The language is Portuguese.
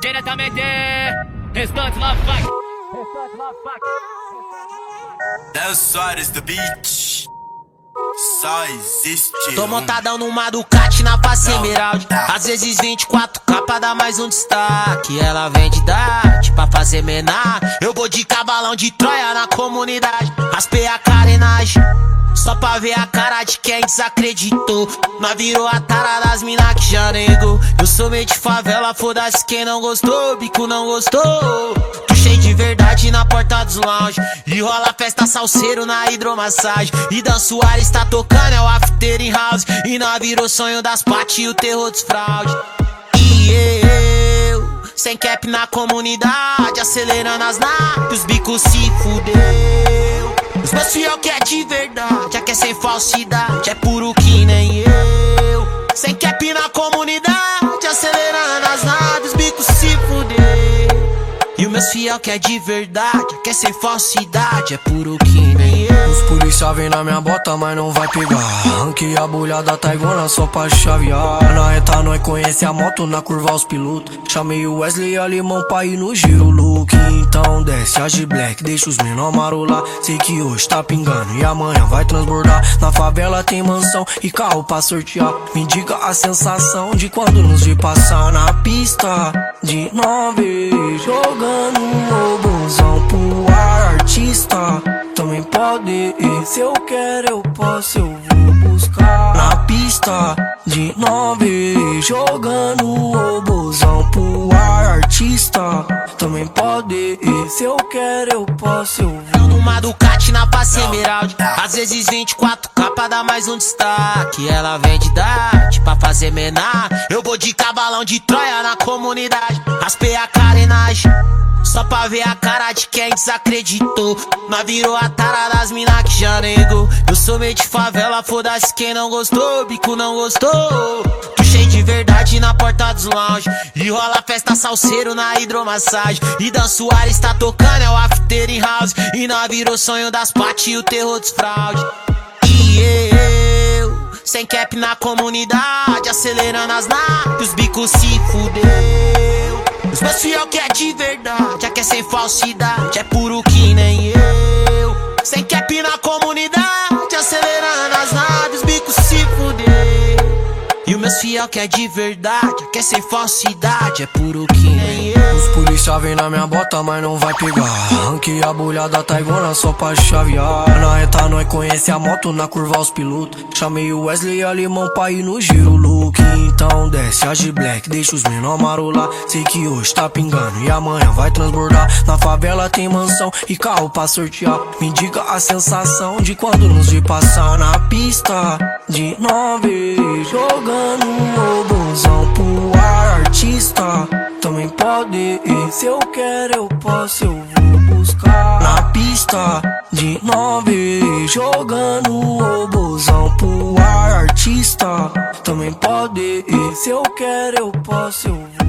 Diretamente, restante love fuck. Léo Soares do beat. Só existe. Tô montadão numa Ducati na face Emerald. Às vezes 24k pra dar mais um destaque. Ela vem de Dart pra fazer menar. Eu vou de cavalão de Troia na comunidade. Raspei a carenagem. Só pra ver a cara de quem desacreditou. Mas virou a tara das mina que já negou. Eu sou meio de favela, foda-se quem não gostou. Bico não gostou. Puxei de verdade na porta dos lounge. E rola festa salseiro na hidromassagem. E Dan Soares tá tocando, é o after in house. E não virou sonho das pati e o terror dos fraude. E eu, sem cap na comunidade, acelerando as naves, os bicos se fudeu. Os que é de verdade, sem falsidade, é puro que nem eu. Sem cap na comunidade, acelerando as naves, os bicos se fudeu. E os meus fiel que é de verdade, é que é sem falsidade, é puro que nem eu. Os polícia vem na minha bota, mas não vai pegar. Ranquei a bolhada tá igual só pra chavear. Na reta nós conhece a moto, na curva os pilotos. Chamei o Wesley alemão pra ir no giro look. Então desce a de black, deixa os menor marolar. Sei que hoje tá pingando e amanhã vai transbordar. Na favela tem mansão e carro pra sortear. Me diga a sensação de quando nos vi passar na pista. De nove, jogando um obozão pro ar. Artista também pode ir. Se eu quero, eu posso, eu vou buscar. De nove, jogando um obozão pro ar. Artista também pode. Se eu quero, eu posso, eu vou. Numa Ducati na face Emerald. Às vezes 24k pra dar mais um destaque. Ela vem de Dart pra fazer menar. Eu vou de cavalão de Troia na comunidade. Raspei a carenagem. Só pra ver a cara de quem desacreditou. Mas virou a tara das mina que já negou. Eu sou meio de favela, foda-se quem não gostou. Bico não gostou. Puxei de verdade na porta dos lounge. E rola festa salseiro na hidromassagem. E Dan Soares tá tocando, é o after in house. E não virou sonho das pati e o terror dos fraude. E eu, sem cap na comunidade, acelerando as naves, os bicos se fudeu. Os meus fiel que é de verdade, é sem falsidade, é puro que nem eu. Sem cap na comunidade, acelerando as naves, os bicos se fudeu. E os meus fiel que é de verdade, que é sem falsidade, é puro que nem eu. Os polícia vem na minha bota, mas não vai pegar. Ranquei a bolhada tá igual só pra chavear. Nós conhece a moto, na curva os pilotos. Chamei o Wesley alemão pra ir no giro look. Então desce a de black, deixa os menor marolar. Sei que hoje tá pingando e amanhã vai transbordar. Na favela tem mansão e carro pra sortear. Me diga a sensação de quando nos vi passar na pista. De nove, jogando um obozão pro ar. Artista também pode ir. Se eu quero, eu posso, eu. Pista de nove, jogando um obozão pro ar. Artista também pode. Se eu quero, eu posso, eu vou